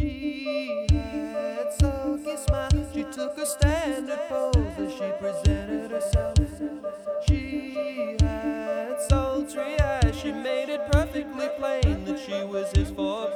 She had sulky smile. She took a standard pose as she presented herself. She had sultry eyes. She made it perfectly plain that she was his for